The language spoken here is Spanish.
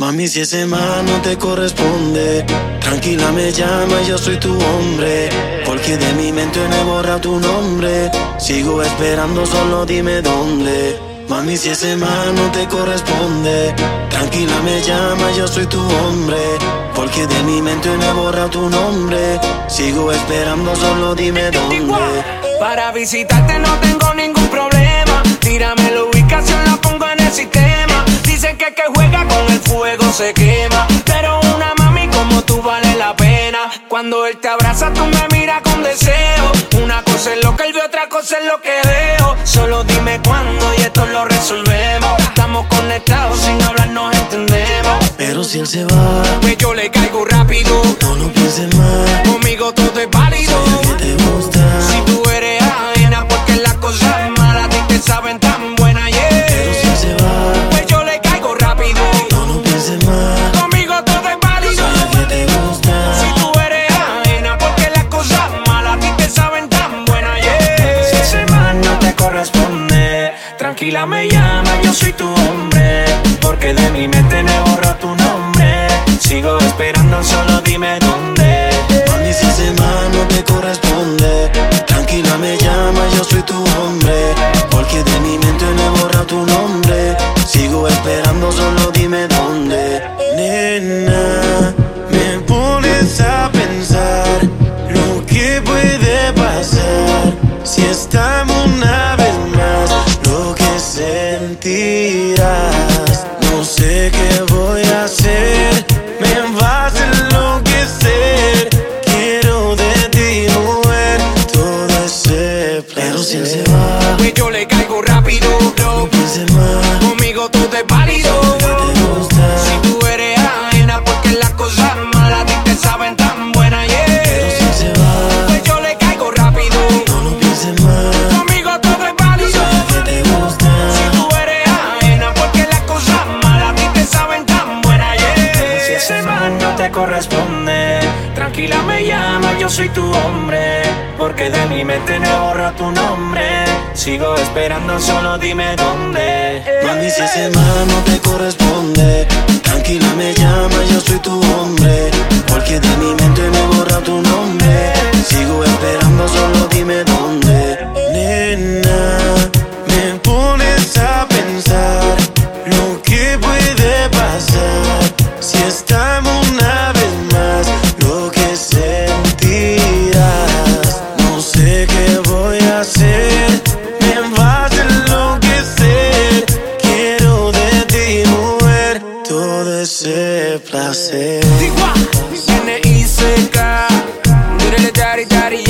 Mami, si ese man no te corresponde, tranquila me llama, yo soy tu hombre. Porque de mi mente no he borrado tu nombre. Sigo esperando, solo dime dónde. Mami, si ese man no te corresponde, tranquila me llama, yo soy tu hombre. Porque de mi mente no he borrado tu nombre. Sigo esperando, solo dime dónde. Para visitarte no tengo ningún problema. Tírame la ubicación, la pongo en el sistema. Que que juega con el fuego se quema. Pero una mami como tú vale la pena. Cuando él te abraza, tú me miras con deseo. Una cosa es lo que él ve, otra cosa es lo que veo. Solo dime cuándo y esto lo resolvemos. Estamos conectados, sin hablar nos entendemos. Pero si él se va, Pues yo le caigo rápido. no lo pienses más. Tranquila me llama, yo soy tu hombre. Porque de mi mente no borro tu nombre. Sigo esperando, solo dime dónde. Mami, si ese te corresponde, tranquila me llama, yo soy tu hombre. Porque de mi mente no he borrado tu nombre. Sigo esperando, solo dime dónde. Nena, sé qué voy a hacer. Me vas a enloquecer. Quiero de ti, mujer, todo ese placer. Pero si él se va, Pues yo le caigo rápido, no pienses más. Conmigo todo es válido. Corresponde, tranquila me llama, yo soy tu hombre. Porque de mi mente no borro tu nombre. Sigo esperando, solo dime dónde. Mami, si ese man no te corresponde, tranquila me llama, yo soy tu hombre. ¿Qué voy a hacer? Me vas a. Quiero de ti, mujer, todo ese placer. Daddy, daddy,